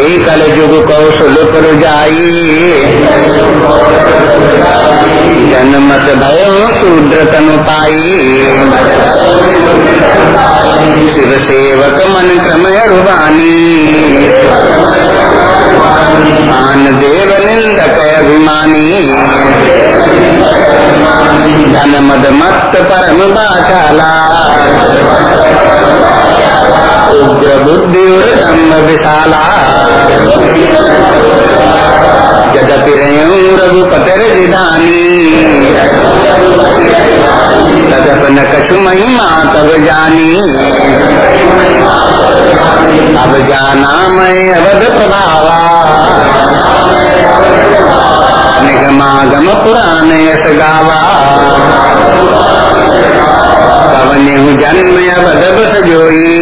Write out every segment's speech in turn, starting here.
ते कल जुग कौशल पुर जाई जन्मत भयो शूद्र तनु पाई। शिव सेवक मन क्रम अरुवानी मान देव निंदक अभिमानी। धन मद मत परम बाचाला। उग्र बुद्धि विशाला। जदपि रघुपतर जिदानी तदप न कछु महिमा तब जानी। अब जाना मैं अवध प्रभावा। निगमागम पुराण यश गावा। पवन जन्म अवध बस जोई।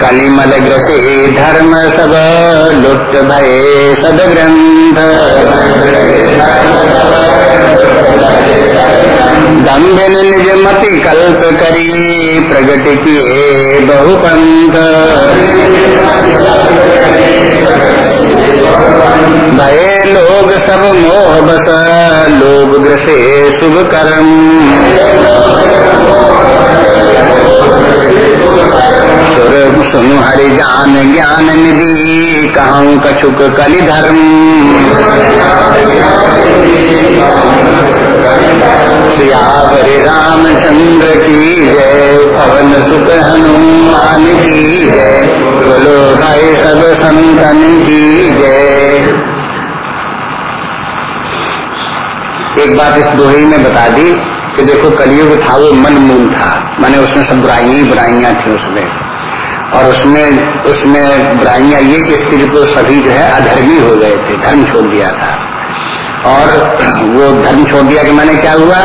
कलिमल ग्रसे धर्म सब लुप्त भय सद ग्रंथ दम्भिन निज मति कल्प करी प्रगट किए बहुपंथ भय लोग सब मोह बस, लोग ग्रसे शुभ कर्म। हरि जान ज्ञान निधि, कहूँ कछुक कलि धर्म। सियावरी रामचंद्र की जय, पवन सुख हनुमान की जय, बोलो भाई सब संतन की जय। एक बात इस दोहे में बता दी कि देखो कलियुग था, वो मन मूल था। माने उसमें सब बुराइयाँ बुराइयाँ थी उसमें। और उसमें उसमें बुराइयाँ ये कि स्त्री को सभी जो है अधर्मी हो गए थे, धर्म छोड़ दिया था। और वो धर्म छोड़ दिया कि मैंने क्या हुआ?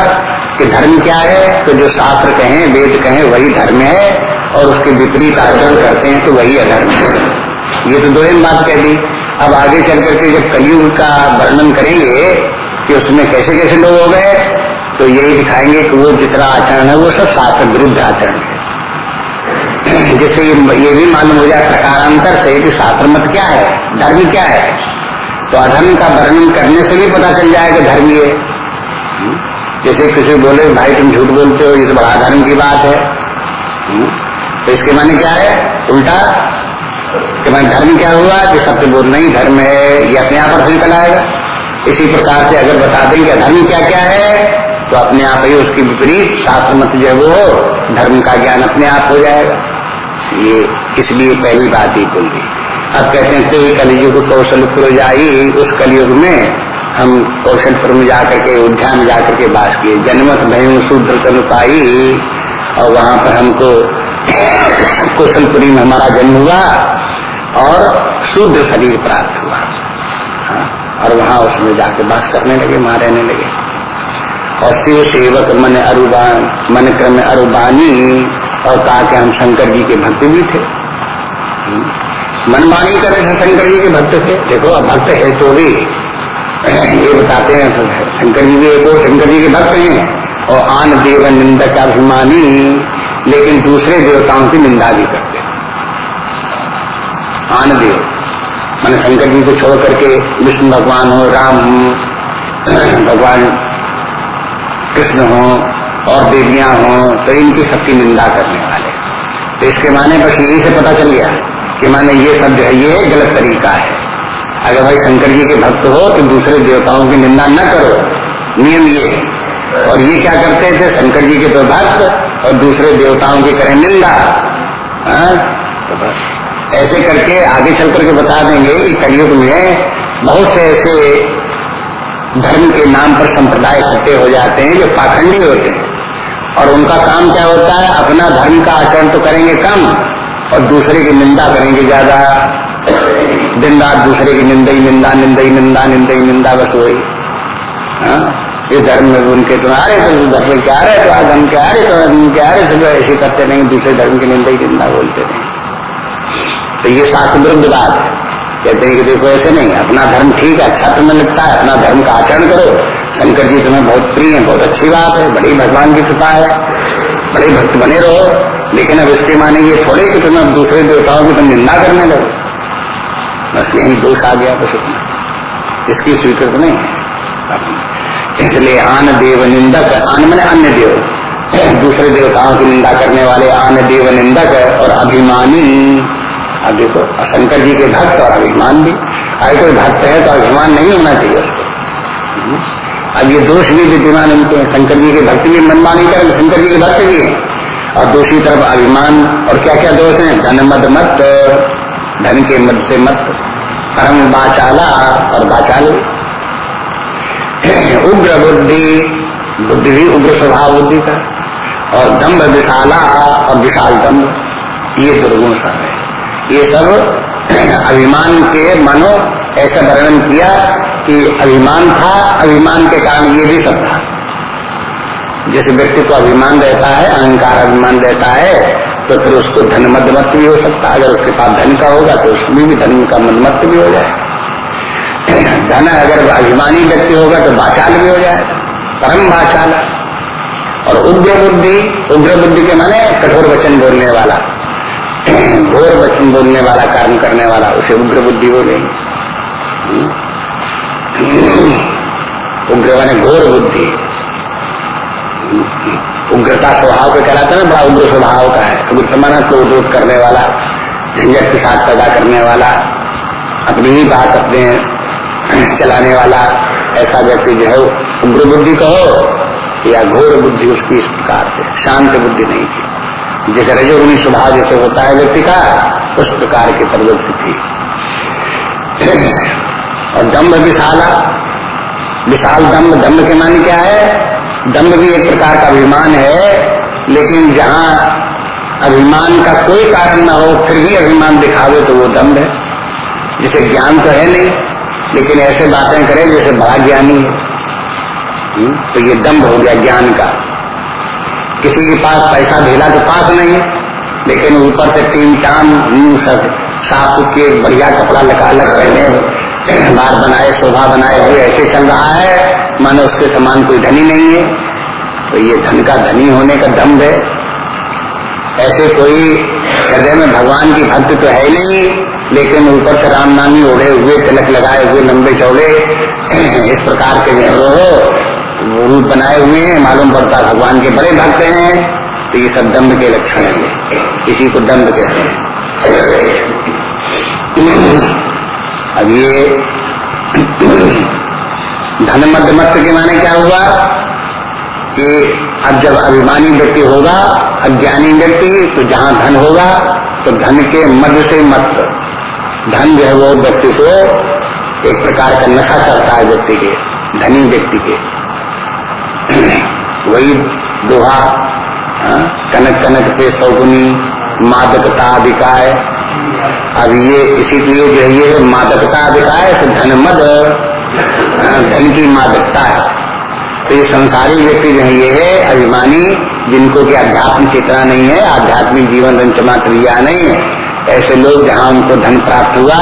कि धर्म क्या है? तो जो शास्त्र कहें, वेद कहें, वही धर्म है, और उसके विपरीत आचरण करते हैं तो वही अधर्म है। ये तो दो ही बात कह दी। अब आगे चल करके जब कलयुग का वर्णन करेंगे कि उसमें कैसे कैसे लोग हो गए तो यही दिखाएँगे कि वो जितना आचरण है वो सब शास्त्र विरुद्ध आचरण है। जैसे ये, ये भी मालूम हो जाए प्रकारांतर से कि शास्त्र मत क्या है धर्म क्या है तो अधर्म का वर्णन करने से भी पता चल जाएगा धर्म ये जैसे किसी बोले भाई तुम झूठ बोलते हो ये तो बड़ा धर्म की बात है। तो इसके माने क्या है? उल्टा कि मैं धर्म क्या हुआ कि सबसे बोल नहीं धर्म है ये अपने आप पर निकल आएगा। इसी प्रकार से अगर बता दें कि धर्म क्या क्या है तो अपने आप ही उसकी विपरीत शास्त्र मत जो वो धर्म का ज्ञान अपने आप हो जाएगा। ये इसलिए पहली बात ही बोल दी अब कहते हैं कि कलयुग कौशलपुर जाई उस कलयुग में हम कौशलपुर में जाकर के उद्यान में जाकर के बास किए। जन्मत भय शूद्र तनु पाई और वहाँ पर हमको कौशलपुरी में हमारा जन्म हुआ और शूद्र शरीर प्राप्त हुआ। हाँ, और वहाँ उसमें जाके बास करने लगे वहाँ रहने लगे। और शिव सेवक मन अरुबान मन क्रम अरुबानी, और कहा कि हम शंकर जी के भक्त भी थे। मनमानी कर रहे शंकर जी के भक्त थे देखो, अब भक्त है तो भी, ये बताते हैं शंकर जी भी एक शंकर जी के भक्त हैं, और आन देव निंदक अभिमानी, लेकिन दूसरे देवताओं की निंदा भी करते आन देव। मैंने शंकर जी को छोड़ करके विष्णु भगवान हो राम हो भगवान कृष्ण हो और देवियाँ हो तो इनकी सबकी निंदा करने वाले। तो इसके माने बस यही से पता चल गया कि माने ये सब जो है, ये गलत तरीका है। अगर भाई शंकर जी के भक्त हो तो दूसरे देवताओं की निंदा न करो। नियम ये और ये क्या करते थे? शंकर जी के तो भक्त और दूसरे देवताओं की करें निंदा। तो बस। ऐसे करके आगे चल करके बता देंगे कि कलयुग में बहुत से ऐसे धर्म के नाम पर संप्रदाय इकट्ठे हो जाते हैं, जो पाखंडी होते हैं। और उनका काम क्या होता है? अपना धर्म का आचरण तो करेंगे कम, और दूसरे की निंदा करेंगे ज़्यादा। दिन रात दूसरे की निंदा ही निंदा निंदा ही निंदा निंदा ही निंदा, बस वही। हाँ? इस धर्म में उनके तो आ रहे थे धर्म क्या रहे तो आज हम क्या रहे तो हम क्या रहे थे ऐसे करते नहीं, दूसरे धर्म की निंदा ही निंदा बोलते नहीं। तो ये शास्त्र विरुद्ध बात है। कहते हैं कि देखो, ऐसे नहीं, अपना धर्म ठीक है अच्छा तुम्हें लगता है, अपना धर्म का आचरण करो। शंकर जी तुम्हें बहुत प्रिय है, बहुत अच्छी बात है, बड़ी भगवान की कृपा है, बड़े भक्त बने रहो। लेकिन अब इसके माने ये थोड़े कि तुम्हें दूसरे देवताओं की तुम निंदा करने लगो। बस यही दोष आ गया, बस इतना। इसकी स्वीकृत नहीं है। इसलिए आन देव निंदक, आन मैंने अन्य देव। दूसरे देवताओं की निंदा करने वाले आन देव निंदक और अभिमानी। अब देखो, शंकर जी के भक्त और अभिमान भी। अगर कोई भक्त है तो अभिमान नहीं होना चाहिए उसको। अब ये दोष भी विद्यमान उनके शंकर जी के भक्त भी मनमानी कर शंकर जी के भक्त भी है। और दूसरी तरफ़ अभिमान। और क्या क्या दोष है? धन मद मत धन के मद से मत परम बाचाला और बाचाल। उग्र बुद्धि। बुद्धि भी उग्र स्वभाव बुद्धि का। और दम्भ विशाला और विशाल दम्भ। ये दुर्गुण सब है। ये सब अभिमान के मानो ऐसा वर्णन किया कि अभिमान था, अभिमान के कारण ये भी सब था। जैसे व्यक्ति को अभिमान रहता है, अहंकार अभिमान रहता है तो फिर उसको धन मदमत भी हो सकता है। अगर उसके पास धन का होगा तो उसमें भी धन का मदमत भी हो जाए। धन अगर अभिमानी व्यक्ति होगा तो बाचाल भी हो जाए। परम बाचाल और उग्र बुद्धि उग्र बुद्धि के माने कठोर वचन बोलने वाला। घोर वचन बोलने वाला, कर्म करने वाला, उसे उग्र बुद्धि बोलेंगे उग्र माने घोर बुद्धि। उग्रता स्वभाव का कहलाता है बड़ा उग्र स्वभाव का है। उग्र समाना क्रोध करने वाला, झंझट के साथ पैदा करने वाला, अपनी ही बात, अपने चलाने वाला, ऐसा व्यक्ति जो है उग्र बुद्धि कहो या घोर बुद्धि उसकी इस प्रकार से। शांत बुद्धि नहीं थी। जैसे रजोगुनी स्वभाव जैसे होता है व्यक्ति का उस प्रकार की प्रवृत्ति थी। और दम्भ विशाला विशाल दम्भ दम्भ के मान क्या है? दम्भ भी एक प्रकार का अभिमान है लेकिन जहाँ अभिमान का कोई कारण ना हो फिर भी अभिमान दिखावे तो वो दम्भ है। जैसे ज्ञान तो है नहीं लेकिन ऐसे बातें करें जैसे बड़ा ज्ञानी है। हम्म, तो ये दम्भ हो गया ज्ञान का। किसी के पास पैसा ढेला तो पास नहीं, लेकिन ऊपर से तीन चाँद सब साफ़ के बढ़िया कपड़ा लगा लग पहने बार बनाए, शोभा बनाए हुए, ऐसे चल रहा है, मानो उसके समान कोई धनी नहीं है। तो ये धन का धनी होने का दम्भ है। ऐसे कोई हृदय में भगवान की भक्ति तो है नहीं, लेकिन ऊपर से राम नामी ओढ़े हुए, तिलक लगाए हुए लंबे चौड़े, इस प्रकार के जो रूप बनाए हुए हैं, मालूम पड़ता है भगवान के बड़े भक्त हैं तो ये सब दम्भ के लक्षण है। इसी को दम्भ कहते हैं। अब ये धन मध्य के माने क्या हुआ? कि अब जब अभिमानी व्यक्ति होगा, अज्ञानी व्यक्ति तो जहाँ धन होगा तो धन के मध्य से मत। धन जो है वो व्यक्ति को एक प्रकार का नशा करता है व्यक्ति के, धनी व्यक्ति के। वही दोहा हाँ, कनक कनक से सौगुनी मादकता अधिकाय अब ये इसीलिए जो है ये मादकता अधिकाय तो धन मद हाँ, धन की मादकता है। तो ये संसारी व्यक्ति जो है ये है अभिमानी जिनको की अध्यात्म चेतना नहीं है आध्यात्मिक जीवन रंचमात्र लिया नहीं है। ऐसे लोग जहाँ उनको धन प्राप्त हुआ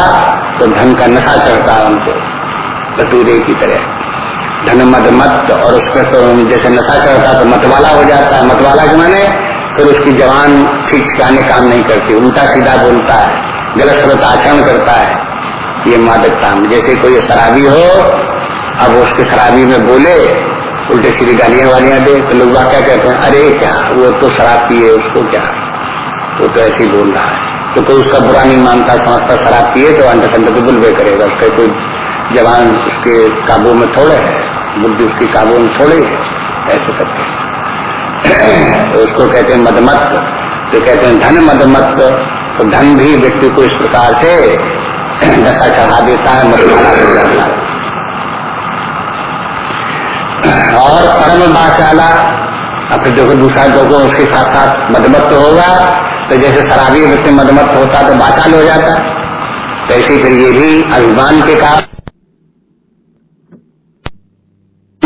तो धन का नशा चढ़ता उनको बतूरे की तरह। धन मद मत और उसका तो जैसे नशा चढ़ता तो मतवाला हो जाता है। मतवाला के माने फिर उसकी जवान ठीक ठिकाने काम नहीं करती, उल्टा सीधा बोलता है, गलत गलत आचरण करता है। ये मादकता में जैसे कोई शराबी हो, अब उसके शराबी में बोले, उल्टे सीधी गालियाँ वालियाँ दे तो लोग क्या कहते हैं, अरे क्या, वो तो शराब पिए, उसको क्या? वो तो ऐसे ही बोल रहा है। तो कोई उसका बुरा नहीं मानता, समझता, शराब पिए तो अंत अंत तो बुलबे करेगा। उसका कोई जवान उसके काबू में थोड़े है। बुद्धि उसकी काबू में है, ऐसे करके तो उसको कहते हैं मदमत तो कहते हैं धन मदमत तो धन भी व्यक्ति को इस प्रकार से दशा चढ़ा देता है और परम बाचाला अब देखो दूसरा देखो उसके साथ साथ मदमत्त होगा तो जैसे शराबी व्यक्ति मदमत्त होता तो बाचाल हो जाता। कैसे फिर ये भी अभिमान के कारण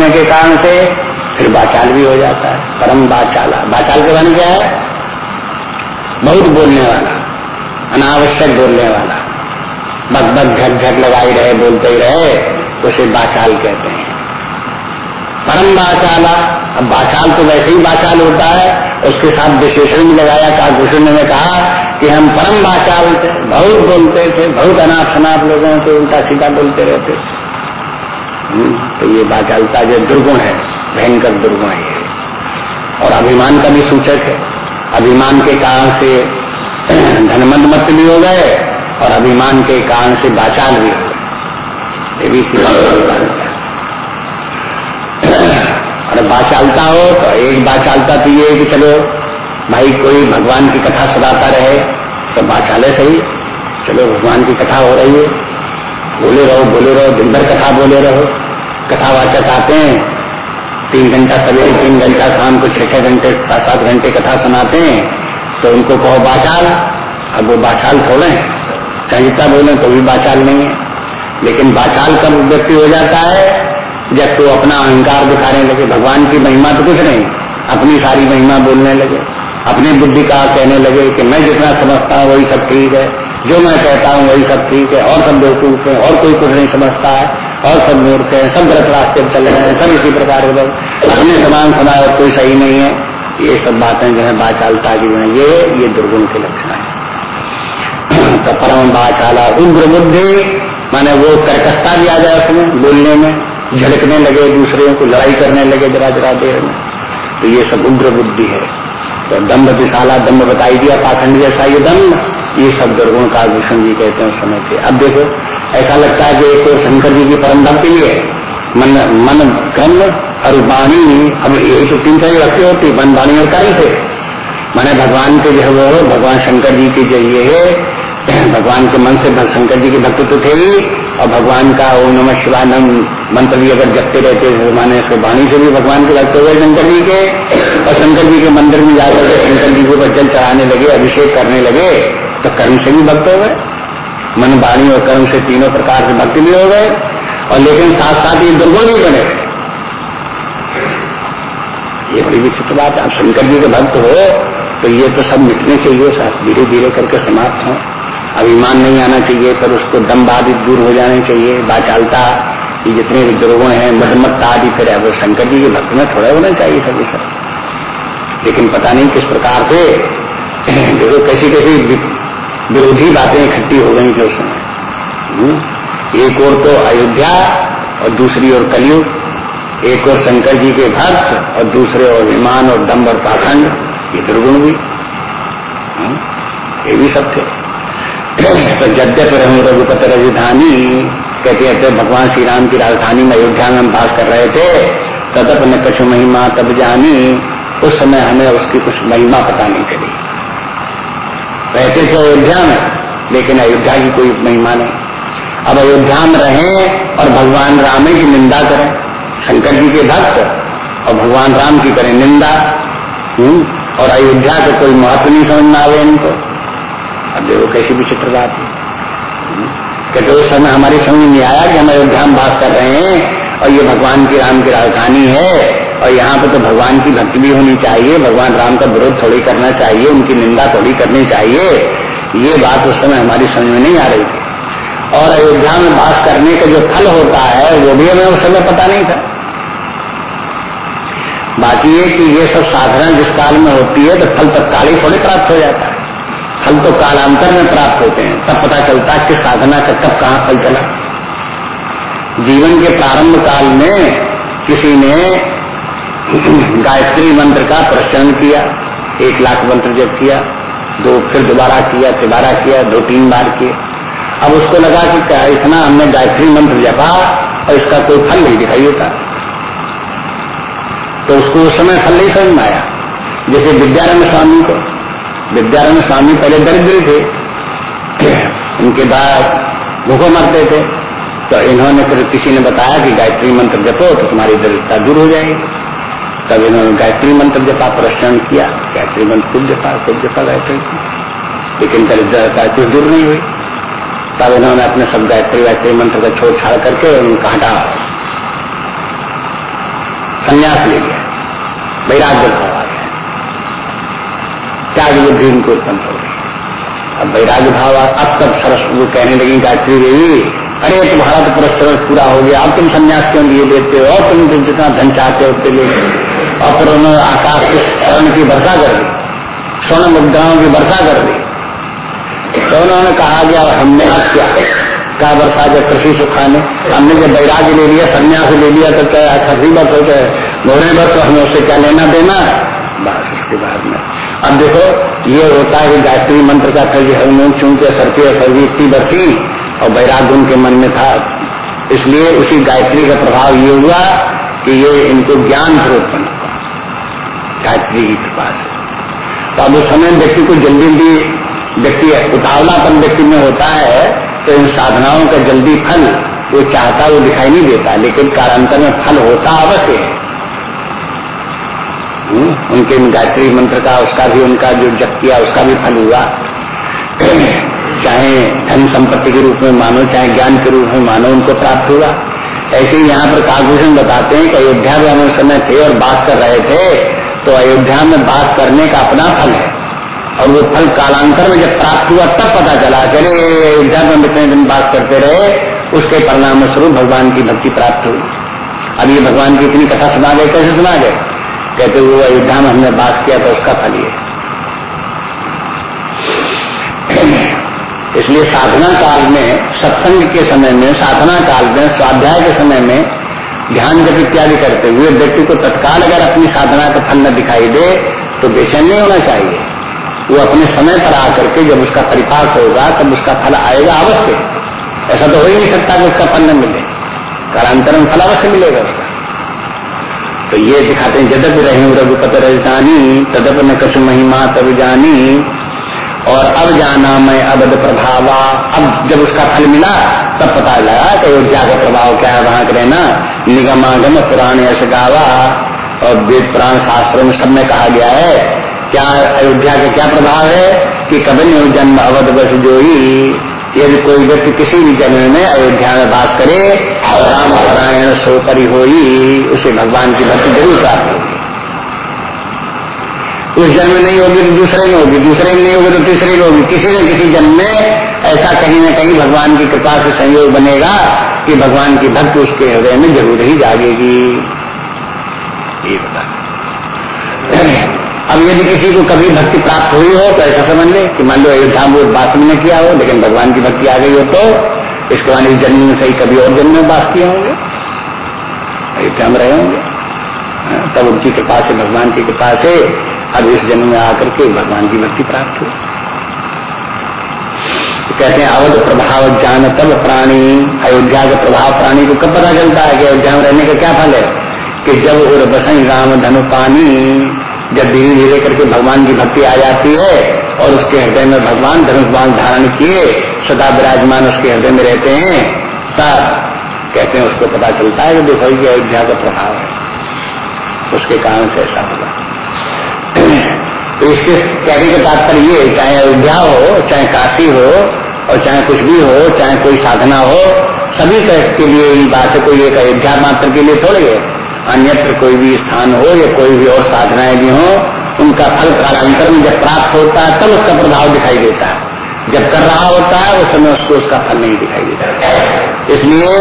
के कारण से फिर बाचाल भी हो जाता है। परम बाचाला। बाचाल के बारे क्या है बहुत बोलने वाला, अनावश्यक बोलने वाला। बग बग झक झक लगाई रहे, बोलते ही रहे, उसे बाचाल कहते हैं। परम बाचाला। अब बाचाल तो वैसे ही बाचाल होता है। उसके साथ विशेषण भी लगाया, काकभूषण ने कहा कि हम परम बाचाल थे, बहुत बोलते थे, बहुत अनाप शनाप लोगों से उल्टा सीधा बोलते रहते थे। तो ये बाचालता जो दुर्गुण है, भयंकर दुर्गुण है और अभिमान का भी सूचक है। अभिमान के कारण से धनमंद मत भी हो गए और अभिमान के कारण से बाचाल भी हो गए। ये भी और बाचालता हो तो एक बाचालता तो ये है कि चलो, भाई कोई भगवान की कथा सुनाता रहे तो बाचाले सही। चलो, भगवान की कथा हो रही है। बोले रहो बोले रहो, दिन भर कथा बोले रहो। कथावाचक आते हैं। तीन घंटा सवेरे, तीन घंटा शाम को छह छह घंटे, सात सात घंटे कथा सुनाते हैं तो उनको कहो, बाचाल। अब वो बाचाल थोड़े संहिता बोले तो भी बाचाल नहीं है। लेकिन बाचाल कब व्यक्ति हो जाता है? जब तो अपना अहंकार दिखाने लगे। भगवान की महिमा तो कुछ नहीं, अपनी सारी महिमा बोलने लगे। अपनी बुद्धि का कहने लगे कि मैं जितना समझता हूँ, वही सब ठीक है। जो मैं कहता हूँ, वही सब ठीक है। और सब बेवकूफ़ है, और कोई कुछ नहीं समझता है, और सब मूर्ख है, सब गलत रास्ते पर चल रहे हैं, सब इसी प्रकार के लोग। अपने समान समाज कोई सही नहीं है। ये सब बातें जो है, बाचालता की जो है। ये ये दुर्गुण के लक्षण है। तो परम बाचाला उग्र बुद्धि, माने वो कर्कशता भी आ जाए उसमें, बोलने में झड़कने लगे दूसरे को, लड़ाई करने लगे जरा जरा देर में। तो ये सब उग्र बुद्धि है। तो दम्भ विशाला दम्भ बताई दिया, पाखंड जैसा ये दम्भ ये सब दुर्गुण का भूषण जी कहते हैं समय से अब देखो, ऐसा लगता है कि एक तो शंकर जी की परम भक्ति भी है मन मन कर्म और वाणी, अब यही तो तीन तरह रखी होती मन वाणी और कर्म से। मैंने भगवान के जो है वो, भगवान शंकर जी के जो ये है, भगवान के मन से शंकर जी की भक्ति तो थे ही। और भगवान का ओम नमः शिवानंद मंत्र भी अगर जपते रहते माने उसके वाणी से भी भगवान के भक्त हो गए शंकर जी के। और शंकर जी के मंदिर में जाकर के शंकर जी के जल चढ़ाने लगे, अभिषेक करने लगे तो कर्म से भी भक्त हो गए। मन, वाणी और कर्म से तीनों प्रकार से भक्त भी हो गए। और लेकिन साथ साथ ये दुर्गुण भी बने। ये बड़ी विचित्र बात आप शंकर जी के भक्त हो तो ये तो सब मिटने चाहिए धीरे धीरे करके समाप्त हों। अभिमान नहीं आना चाहिए, पर उसको दम आदि दूर हो जाने चाहिए। बाचालता, ये जितने दुर्गुण है मधमत्ता आदि फिर अब शंकर जी के भक्त में थोड़ा होना चाहिए सभी सब। लेकिन पता नहीं किस प्रकार से देखो कैसी कैसी विरोधी बातें इकट्ठी हो गई थी उस समय। एक और तो अयोध्या और दूसरी ओर कलयुग, एक और शंकर जी के भक्त और दूसरे और विमान और दम्ब और पाखंड, ये दुर्गुण भी। हम्म। ये भी सब थे। तो जद्यप रहूँ रघुपत राजधानी कहते कहते भगवान श्री राम की राजधानी में अयोध्या में हम बात कर रहे थे तदप न कछु महिमा तब जानी। उस समय हमें उसकी कुछ महिमा पता नहीं चली। रहते थे अयोध्या में लेकिन अयोध्या की कोई महिमा नहीं। अब अयोध्या में रहें और भगवान राम की निंदा करें शंकर जी के भक्त और भगवान राम की करें निंदा। हम्म, और अयोध्या का कोई महत्व नहीं समझ में आवे इनको। अब देखो कैसी विचित्र बात है। कहते उस समय हमारी समझ नहीं आया कि हम अयोध्या में बात कर रहे हैं और ये भगवान की राम की राजधानी है और यहाँ पे तो भगवान की भक्ति भी होनी चाहिए, भगवान राम का विरोध थोड़ी करना चाहिए, उनकी निंदा थोड़ी करनी चाहिए। ये बात उस समय हमारी समझ में नहीं आ रही थी। और अयोध्या में बात करने का जो फल होता है, वो भी हमें उस समय पता नहीं था। बाकी ये कि ये सब साधना जिस काल में होती है तो फल तत्काल ही थोड़े प्राप्त हो जाता है। फल तो कालांतर में प्राप्त होते हैं। तब पता चलता है कि साधना का कब कहाँ फल चला। जीवन के प्रारंभ काल में किसी ने गायत्री मंत्र का प्रचलन किया, एक लाख मंत्र जब किया, दो फिर दोबारा किया, तिबारा किया, दो तीन बार किए। अब उसको लगा कि क्या इतना हमने गायत्री मंत्र जपा और इसका कोई फल नहीं दिखाई देता तो उसको उस समय फल नहीं समझ में आया। जैसे विद्यारण्य स्वामी को विद्यारण्य स्वामी पहले दरिद्र थे, उनके बाद भूखो मरते थे। तो इन्होंने फिर किसी ने बताया कि गायत्री मंत्र जपो तो तुम्हारी दरिद्रता दूर हो जाएगी। तब इन्होंने गायत्री मंत्र जपा, प्रश्न किया, गायत्री मंत्र खुद जपा खुद जपा गायत्री लेकिन दरिद्रता कुछ दूर नहीं हुई। तब इन्होंने अपने सब गायत्री गायत्री मंत्र का छोड़ छाड़ करके उनका हटा संन्यास ले लिया, वैराग्य त्याग बुद्धि उनको उत्पन्न हो। अब वैराग्य भाव अब तब सरस वो कहने लगी, गायत्री देवी, अरे तुम्हारा तो पुरस्कार पूरा हो गया, अब तुम संन्यास क्यों लिए देते हो, और तुम जितना धन चाहते हो उतने लिए और फिर उन्होंने आकाश के स्वर्ण की वर्षा कर दी, स्वर्ण मुद्राओं की वर्षा कर दी। तो उन्होंने कहा गया हमने क्या? का वर्षा जब कृषि सुखाने? हमने जब बैराग्य ले लिया, संन्यास ले लिया तो क्या छठी वर्ष हो गए मोहरे वर्ष तो हमें उससे क्या लेना देना बस, उसके बाद में अब देखो, ये होता है गायत्री मंत्र का फिर हरमोन चूँकि सरती और सर्वी इतनी बरसी और बैराग्य उनके मन में था। इसलिए उसी गायत्री का प्रभाव ये हुआ कि ये इनको ज्ञान फिर उत्पन्न गायत्री की कृपा से। तो अब उस समय व्यक्ति को जल्दी जल्दी व्यक्ति उतावलापन व्यक्ति में होता है तो इन साधनाओं का जल्दी फल वो चाहता, वो दिखाई नहीं देता। लेकिन कालांतर में फल होता अवश्य है। उनके गायत्री मंत्र का, उसका भी उनका जो जप किया, उसका भी फल हुआ। चाहे धन संपत्ति के रूप में मानो, चाहे ज्ञान के रूप में मानो, उनको प्राप्त हुआ। ऐसे ही यहाँ पर कालभूषण बताते हैं कि अयोध्या में हम उस समय थे और बात कर रहे थे तो अयोध्या में बात करने का अपना फल है। और वो फल कालांतर में जब प्राप्त हुआ, तब पता चला चले अयोध्या में इतने दिन बात करते रहे, उसके परिणाम स्वरूप भगवान की भक्ति प्राप्त हुई। अब ये भगवान की इतनी कथा सुना गए, कैसे सुना गए? कहते वो अयोध्या में हमने बात किया तो उसका फल ये। इसलिए साधना काल में, सत्संग के समय में, साधना काल में, स्वाध्याय के समय में ध्यान जब इत्यादि करते हुए व्यक्ति को तत्काल अगर अपनी साधना का फल न दिखाई दे तो बेचैन नहीं होना चाहिए। वो अपने समय पर आकर के जब उसका परिपाक होगा, तब उसका फल आएगा अवश्य। ऐसा तो हो ही नहीं सकता कि उसका फल न मिले। कालांतर फल अवश्य मिलेगा तो ये दिखाते हैं, जदप रहे रघुपत रजतानी तदप न कछु महिमा तब जानी। और अब जाना मैं अवध प्रभावा। अब जब उसका फल मिला, तब पता लगा कि अयोध्या का प्रभाव क्या है, वहाँ रहना। निगमागम पुराण यश गावा। और वेद पुराण शास्त्रों में सब में कहा गया है, क्या अयोध्या का क्या प्रभाव है? कि कबन जन्म अवध बस जोई। यदि कोई व्यक्ति किसी भी जन्म में अयोध्या में बात करे राम नारायण सो परी हो उसे भगवान की भक्ति ज़रूर प्राप्त होगी। उस जन्म में नहीं होगी तो दूसरे में होगी, दूसरे में नहीं होगी तो तीसरे में होगी। किसी न किसी जन्म में ऐसा कहीं न कहीं भगवान की कृपा से संयोग बनेगा कि भगवान की भक्ति उसके हृदय में ज़रूर ही जागेगी। ये बता। अब यदि किसी को कभी भक्ति प्राप्त हुई हो तो ऐसा समझ ले कि मान लो अयोध्या बात में किया हो, लेकिन भगवान की भक्ति आ गई हो तो इसके बाद इस जन्म में सही कभी और जन्म में बात किए होंगे? अयोध्या में रहे होंगे। हाँ, तब उनकी कृपा से भगवान की कृपा से अब इस जन्म में आकर के भगवान की भक्ति प्राप्त हुई। तो कहते हैं अवध प्रभाव ज्ञान तब प्राणी अयोध्या का प्रभाव प्राणी को कब पता चलता है कि अयोध्या में रहने का क्या फल है? कि जब उर राम धनु पानी जब धीरे धीरे करके भगवान की भक्ति आ जाती है और उसके हृदय में भगवान धनुष बाण धारण किए सदा विराजमान उसके हृदय में रहते हैं, तब कहते हैं, उसको पता चलता है कि देखो ये अयोध्या का प्रभाव है। उसके कारण से ऐसा होगा तो इसके कहने का तात्पर्य ये, चाहे अयोध्या हो, चाहे काशी हो, और चाहे कुछ भी हो, चाहे कोई साधना हो, सभी के लिए यही बात है कोई एक अयोध्या मात्र के लिए थोड़ी है। अन्यत्र कोई भी स्थान हो या कोई भी और साधनाएँ भी हो, उनका फल कालांतर में जब प्राप्त होता है, तब तो उसका प्रभाव दिखाई देता है। जब कर रहा होता है, उस समय उसको उसका फल नहीं दिखाई देता। इसलिए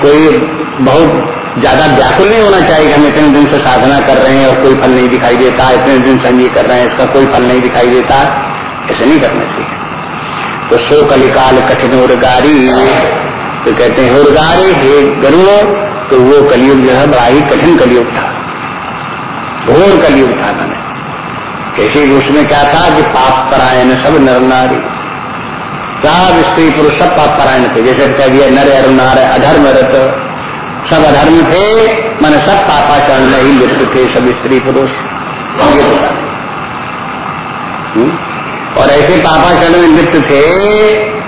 कोई बहुत ज़्यादा व्याकुल नहीं होना चाहिए हम इतने दिन से साधना कर रहे हैं और कोई फल नहीं दिखाई देता, इतने दिन से ये कर रहे हैं, इसका कोई फल नहीं दिखाई देता। ऐसे नहीं करना चाहिए। तो सो कलिकाल कठिन उर्गारी। तो कहते हैं, उर्गारी हे गरुओ तो वो कलयुग जो है बड़ा ही कठिन कलयुग था। घोर कलयुग था मैंने। कैसे उसमें क्या था कि पाप परायण सब नर नारी। सब स्त्री पुरुष सब पाप परायण थे। जैसे कह दिया, नर अर नार अधर्म रत। सब अधर्म थे, मैंने सब पापाचरण में ही लिप्त थे सब स्त्री पुरुष। तो और ऐसे पापाचरण में लिप्त थे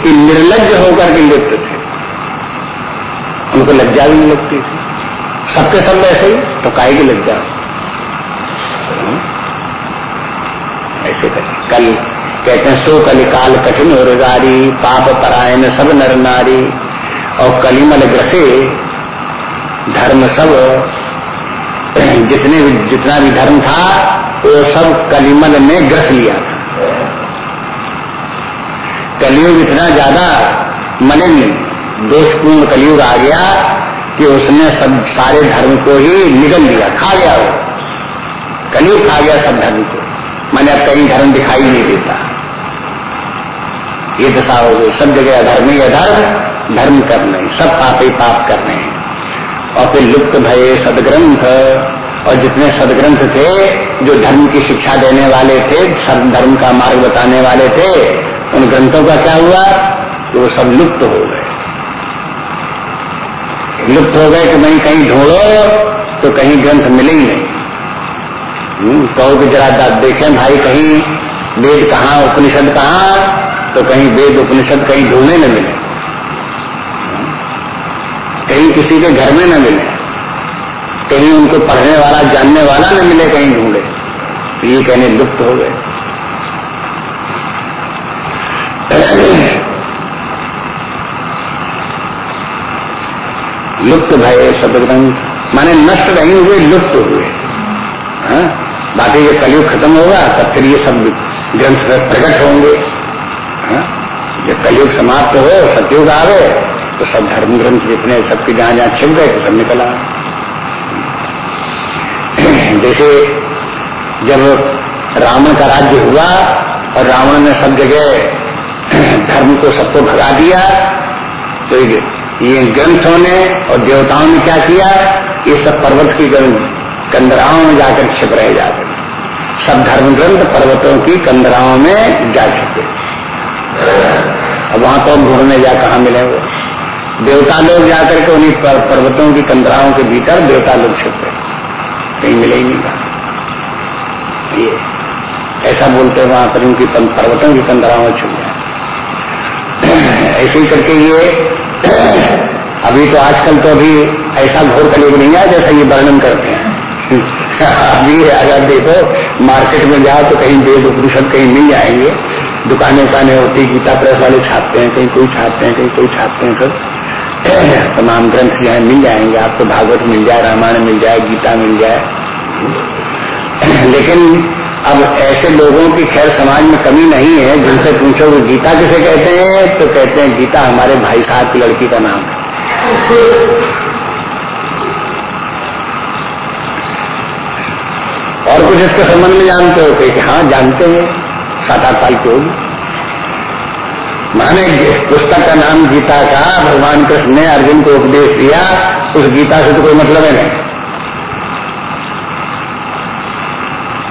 कि निर्लज होकर के लिप्त थे। उनको लज्जा भी नहीं लगती थी। सबके सब ऐसे ही तो काय की लज्जा? ऐसे कर कल कहते हैं, सो कलिकाल कठिन और पाप परायण सब नर नारी। और कलिमल ग्रसे, धर्म सब, जितने भी जितना भी धर्म था, वो सब कलिमल ने ग्रस लिया कलयुग इतना ज़्यादा मलिन, दोषपूर्ण कलयुग आ गया कि उसने सब सारे धर्म को ही निगल लिया, खा गया वो। कलयुग खा गया सब धर्म को। मैंने अब कहीं धर्म दिखाई नहीं देता। ये दशा हो गई। सब जगह अधर्म ही अधर्म, धर्म कर नहीं सब पाप ही पाप कर रहे हैं। और फिर लुप्त भय सदग्रंथ। और जितने सदग्रंथ थे, जो धर्म की शिक्षा देने वाले थे, सब धर्म का मार्ग बताने वाले थे, उन ग्रंथों का क्या हुआ? कि वो सब लुप्त हो गए। लुप्त हो गए कि नहीं कहीं ढूंढो तो कहीं ग्रंथ मिले ही नहीं। कहो कि जरा देखें भाई, कहीं वेद कहाँ, उपनिषद कहाँ तो कहीं वेद उपनिषद कहीं ढूँढने न मिले। कहीं किसी के घर में न मिले। कहीं उनको पढ़ने वाला, जानने वाला न मिले, कहीं ढूंढे। तो ये कहने लुप्त हो गए। लुप्त भय सदग्रंथ माने नष्ट नहीं हुए, लुप्त हुए? बाकी ये कलयुग खत्म होगा, तब फिर ये सब ग्रंथ प्रकट होंगे। हाँ? जब कलयुग समाप्त हो, सतयुग आवे तो सब धर्म ग्रंथ जितने सबके जहाँ जहाँ छिप गए तो सब निकल आ जैसे जब रावण का राज्य हुआ, और रावण ने सब जगह धर्म को सबको भगा दिया तो ये ग्रंथों ने और देवताओं ने क्या किया? ये सब पर्वत की कंदराओं में जाकर छिप रहे जाते। सब धर्म ग्रंथ पर्वतों की कंदराओं में जा चुके। अब वहाँ तो ढूँढने जा कहा मिले वो? देवता लोग जाकर के उन्हीं पर, पर्वतों की कंदराओं के भीतर देवता लोग छिपे कहीं मिले ही नहीं ये ऐसा बोलते वहाँ पर उनकी पर्वतों की कंदराओं में छुप गए ऐसे ही करके ये अभी तो आजकल तो अभी ऐसा घोर कलयुग नहीं है जैसा ये वर्णन करते हैं। अभी अगर देखो मार्केट में जाओ तो कहीं वेद उपनिषद कहीं मिल जाएँगे। दुकानें उकानें होती, गीता प्रेस वाले छापते हैं, कहीं कोई छापते हैं, कहीं कोई छापते हैं सब। तमाम ग्रंथ जो मिल जाएँगे। आपको भागवत मिल जाए, रामायण मिल जाए, गीता मिल जाए। लेकिन अब ऐसे लोगों की खैर समाज में कमी नहीं है, जिनसे पूछो वो गीता किसे कहते हैं तो कहते हैं, गीता हमारे भाई साहब की लड़की का नाम है। और कुछ इसके संबंध में जानते हो कि हाँ जानते हैं? सात आठ साल की होगी। माने पुस्तक का नाम गीता का, भगवान कृष्ण ने अर्जुन को उपदेश दिया, उस गीता से तो कोई मतलब है नहीं।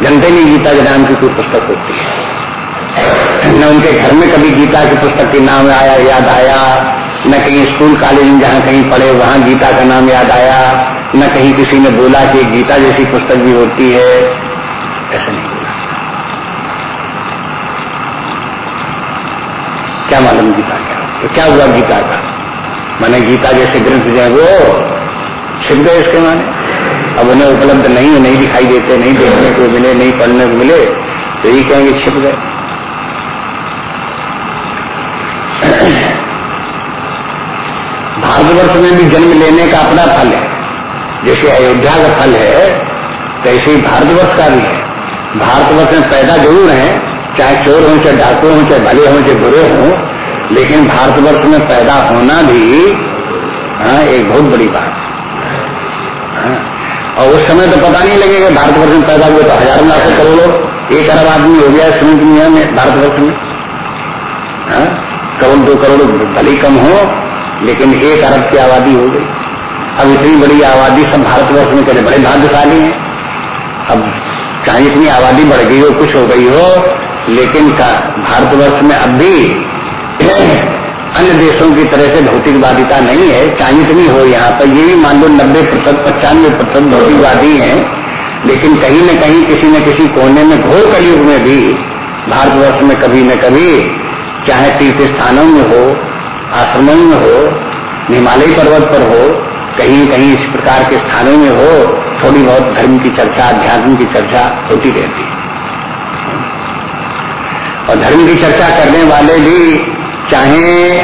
जनते नहीं गीता के नाम की कोई पुस्तक होती है। न उनके घर में कभी गीता की पुस्तक के नाम आया, याद आया, न कहीं स्कूल, कॉलेज में जहाँ कहीं पढ़े, वहाँ गीता का नाम याद आया। न कहीं किसी ने बोला कि गीता जैसी पुस्तक भी होती है। ऐसा नहीं बोला। क्या मालूम गीता क्या? तो क्या हुआ गीता का? माने गीता जैसे ग्रंथ जो है वो छिप गए इसके माने। अब उन्हें उपलब्ध नहीं नहीं दिखाई देते, नहीं देखने को मिले, नहीं पढ़ने को मिले तो यही कहेंगे छिप गए। भारतवर्ष में भी जन्म लेने का अपना फल है। जैसे अयोध्या का फल है तैसे ही भारतवर्ष का भी है। भारतवर्ष में पैदा ज़रूर है चाहे चोर हो चाहे डाकू हो चाहे भले हो चाहे बुरे हो लेकिन भारतवर्ष में पैदा होना भी हाँ एक बहुत बड़ी बात है। और उस समय तो पता नहीं लगेगा भारतवर्ष में पैदा हुए तो हज़ारों लाखों करोड़ों एक अरब आदमी हो गया समय दुनिया में भारतवर्ष में। हाँ, करोड़ दो करोड़ भले कम हो लेकिन एक अरब की आबादी हो गई। अब इतनी बड़ी आबादी सब भारतवर्ष में करे बड़े भाग्यशाली हैं। अब चाहे इतनी आबादी बढ़ गई हो, कुछ हो गई हो, लेकिन भारतवर्ष में अब भी अन्य देशों की तरह से भौतिकवादिता नहीं है। चाहे इतनी हो यहाँ पर, ये भी मान लो नब्बे प्रतिशत, पचानवे प्रतिशत भौतिकवादी है। लेकिन कहीं न कहीं, किसी न किसी कोने में घोर कलयुग में भी भारतवर्ष में कभी न कभी, चाहे तीर्थ स्थानों में हो, आश्रमों में हो, हिमालय पर्वत पर हो कहीं कहीं इस प्रकार के स्थानों में हो, थोड़ी बहुत धर्म की चर्चा, अध्यात्म की चर्चा होती रहती है। और धर्म की चर्चा करने वाले भी चाहे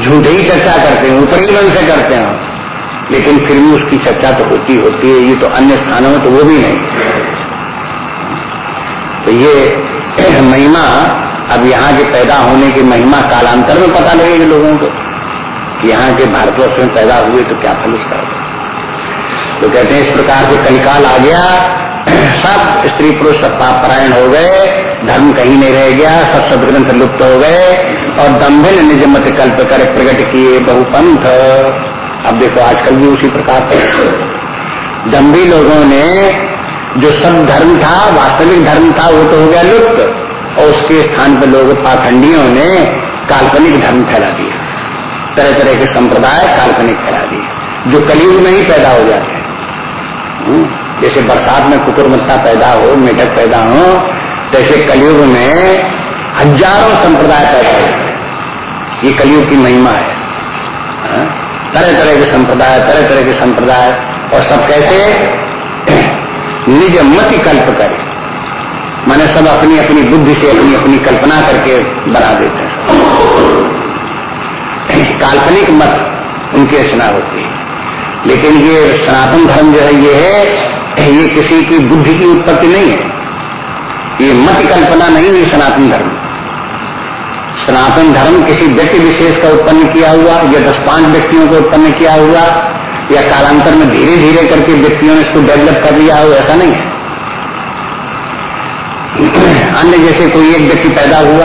झूठे ही चर्चा करते हैं, ऊपरी मन से करते हैं, लेकिन फिर भी उसकी चर्चा तो होती होती है, ये तो अन्य स्थानों में तो वो भी नहीं। तो ये महिमा, अब यहाँ के पैदा होने की महिमा कालांतर में पता लगेगी लोगों कि। यहाँ के भारतवर्ष में पैदा हुए तो क्या फल उसका होगा? तो कहते हैं इस प्रकार से कलिकाल आ गया। सब स्त्री पुरुष सत्तापरायण हो गए। धर्म कहीं नहीं रह गया। सब सदग्रंथ लुप्त हो गए। और दम्भिन निज मत कल्प कर प्रकट किए बहुपंथ। अब देखो, आजकल भी उसी प्रकार से। दम्भी लोगों ने जो सब धर्म था, वास्तविक धर्म था, वो तो हो गया लुप्त। और उसके स्थान पर लोग पाखंडियों ने काल्पनिक धर्म फैला दिया। तरह तरह के संप्रदाय काल्पनिक फैला दिए जो कलयुग में ही पैदा हो जाते हैं। हम्म, जैसे बरसात में कुकुरमत्ता पैदा हो मेढक पैदा हो तैसे कलयुग में हज़ारों संप्रदाय पैदा हैं ये कलयुग की महिमा है। हाँ? तरह तरह के संप्रदाय तरह तरह के संप्रदाय और सब कैसे? निज मति कल्प करे। माने सब अपनी अपनी बुद्धि से अपनी अपनी कल्पना करके बना देते हैं। काल्पनिक मत उनकी रचना होती है। लेकिन ये सनातन धर्म जो है, ये है, ये किसी की बुद्धि की उत्पत्ति नहीं है। ये मत कल्पना नहीं है सनातन धर्म। सनातन धर्म किसी व्यक्ति विशेष का उत्पन्न किया हुआ, या दस पाँच व्यक्तियों को उत्पन्न किया हुआ, या कालांतर में धीरे धीरे करके व्यक्तियों ने इसको डेवलप कर लिया हो, ऐसा नहीं है। अन्य जैसे कोई एक व्यक्ति पैदा हुआ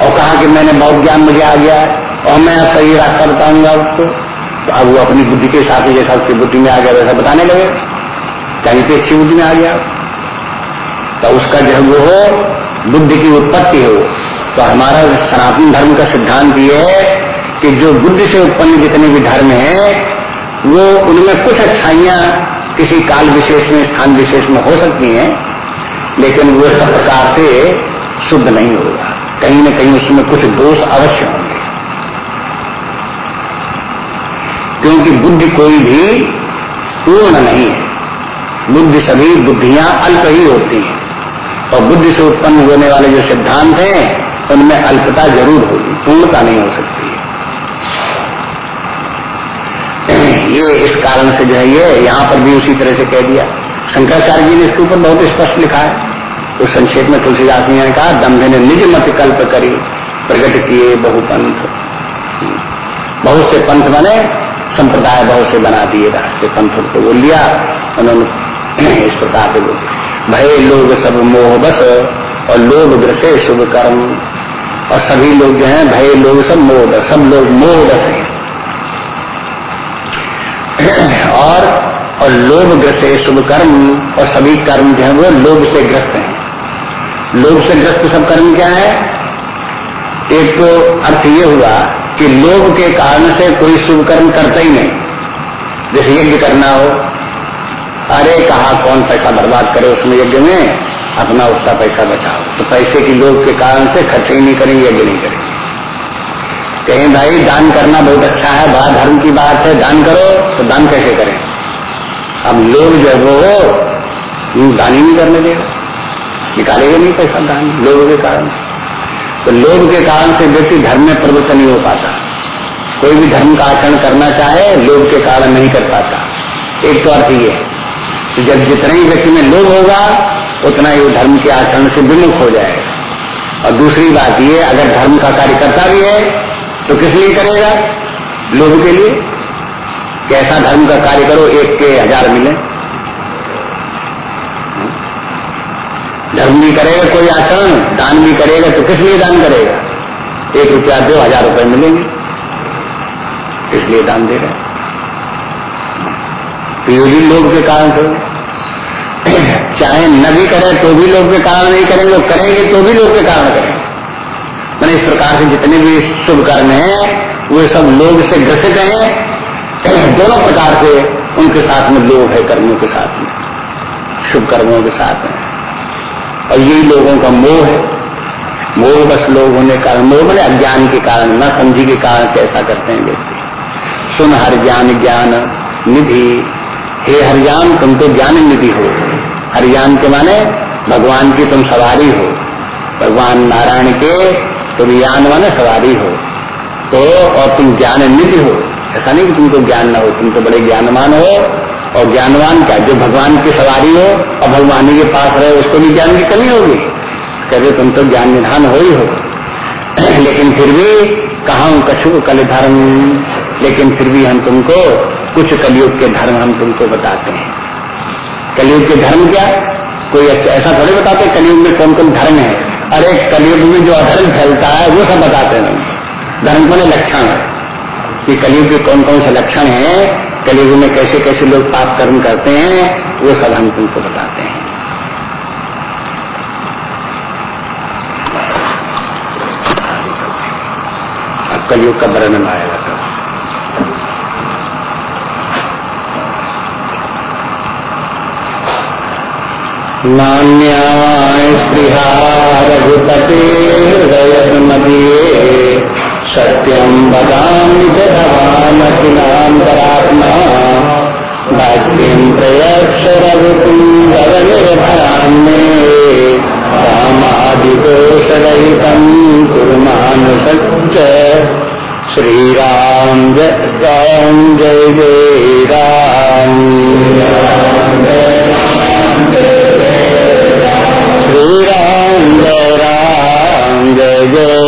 और कहा कि मैंने बहुत ज्ञान मुझे आ गया है। और मैं सही रास्ता बताऊँगा उसको। तो अब वो अपनी बुद्धि के साथ जैसा उसकी बुद्धि में आ गया, वैसा बताने लगे। कहीं पे अच्छी बुद्धि में आ गया। तो उसका जो वो हो, बुद्धि की उत्पत्ति हो। तो हमारा सनातन धर्म का सिद्धांत ये है कि जो बुद्धि से उत्पन्न जितने भी धर्म है, वो उनमें कुछ अच्छाइयाँ किसी काल विशेष में, स्थान विशेष में हो सकती हैं, लेकिन वो सब प्रकार से शुद्ध नहीं होगा। कहीं न कहीं उसमें कुछ दोष अवश्य होंगे। क्योंकि बुद्धि कोई भी पूर्ण नहीं है। बुद्धि सभी बुद्धियाँ अल्प ही होती हैं। और बुद्धि से उत्पन्न होने वाले जो सिद्धांत हैं, उनमें अल्पता ज़रूर होगी, पूर्णता नहीं हो सकती ये इस कारण से जो है ये यहाँ पर भी उसी तरह से कह दिया। शंकराचार्य जी ने इसके ऊपर बहुत स्पष्ट लिखा है। तो संक्षेप में तुलसीदास जी ने कहा, दम्भे ने निज मत कल्प करी प्रकट किए बहुपंथ। बहुत से पंथ बने संप्रदाय बहुत से बना दिए रास्ते पंथ को बोल लिया उन्होंने इस प्रकार से बोल। भय लोग सब मोह बस और लोग ग्रसे शुभ कर्म। और सभी लोग जो हैं, भय लोग सब मोह सब लोग मोह बस हैं। और और लोभ ग्रसे शुभ कर्म और सभी कर्म जो है, वो लोभ से ग्रस्त हैं। लोभ से ग्रस्त सब कर्म क्या है? एक तो अर्थ ये हुआ कि लोभ के कारण से कोई शुभ कर्म करता ही नहीं। जैसे यज्ञ करना हो, अरे कहा कौन पैसा बर्बाद करे उसमें यज्ञ में? अपना उसका पैसा बचाओ। तो पैसे की लोग के कारण से खर्च ही नहीं करेंगे, यज्ञ नहीं करेंगे। कहें, भाई, दान करना बहुत अच्छा है बड़ा धर्म की बात है, दान करो तो दान कैसे करें? अब लोग जो है दान ही नहीं करने देगा। निकालेगा नहीं पैसा दान लोगों के कारण। तो लोग के कारण से व्यक्ति धर्म में प्रवृत्त नहीं हो पाता। कोई भी धर्म का आचरण करना चाहे लोग के कारण नहीं कर पाता। एक तो अर्थ ये है जब जितने ही व्यक्ति में लोग होगा, उतना ही वो धर्म के आचरण से विमुख हो जाएगा। और दूसरी बात ये, अगर धर्म का कार्य करता भी है तो किस लिए करेगा? लोगों के लिए। कैसा धर्म का कार्य करो, एक के हज़ार मिले। धर्म भी करेगा, कोई आचरण दान भी करेगा तो किस लिए दान करेगा? एक रुपया, दो हज़ार रुपए मिलेंगे। इसलिए दान दे रहे तो ये भी लोग के कारण से चाहे न भी करें तो भी लोग के कारण नहीं करेंगे लोग करेंगे तो भी लोग के कारण करेंगे। मैंने इस प्रकार से जितने भी शुभ कर्म हैं, वे सब लोग से ग्रसित हैं। दोनों प्रकार से उनके साथ में लोग है, कर्मों के साथ में, शुभ कर्मों के साथ में। और यही लोगों का मोह है। मोह बस लोग होने का मोह मैंने अज्ञान के कारण, न समझी के कारण कैसा करते हैं व्यक्ति। सुन हर ज्ञान ज्ञान निधि, हे हरियान तुम तो ज्ञान निधि हो। हरियान के माने भगवान की तुम सवारी हो। भगवान नारायण के तुम यान माने सवारी हो। तो और तुम ज्ञान निधि हो। ऐसा नहीं कि तुमको ज्ञान न हो, तुम तो बड़े ज्ञानमान हो। और ज्ञानवान क्या? जो भगवान की सवारी हो और भगवान के पास रहे, उसको भी ज्ञान की कमी होगी। कहते तुम तो ज्ञान निधान हो ही हो। लेकिन फिर भी कहा कछु कल धर्म? लेकिन फिर भी हम तुमको, कुछ कलयुग के धर्म हम तुमको बताते हैं। कलयुग के धर्म क्या? कोई ऐसा थोड़े बताते कलयुग में कौन कौन धर्म है? अरे कलयुग में जो अधर्म फैलता है, वो सब बताते हैं। धर्म को लक्षण है? कि कलयुग के कौन कौन से लक्षण हैं? कलयुग में कैसे कैसे लोग पाप कर्म करते हैं, वो सब हम तुमको बताते हैं। अब कलयुग का वर्णन आएगा नान्या स्पृहा रघुपते हृदयमदीये सत्यम वदामि च भवानखिलान्तरात्मा। भक्तिं प्रयक्ष रामादिदोषरहितं कुर्मानुसच्च श्रीराम जय राम जय जय राम श्री राम जय राम, जय जय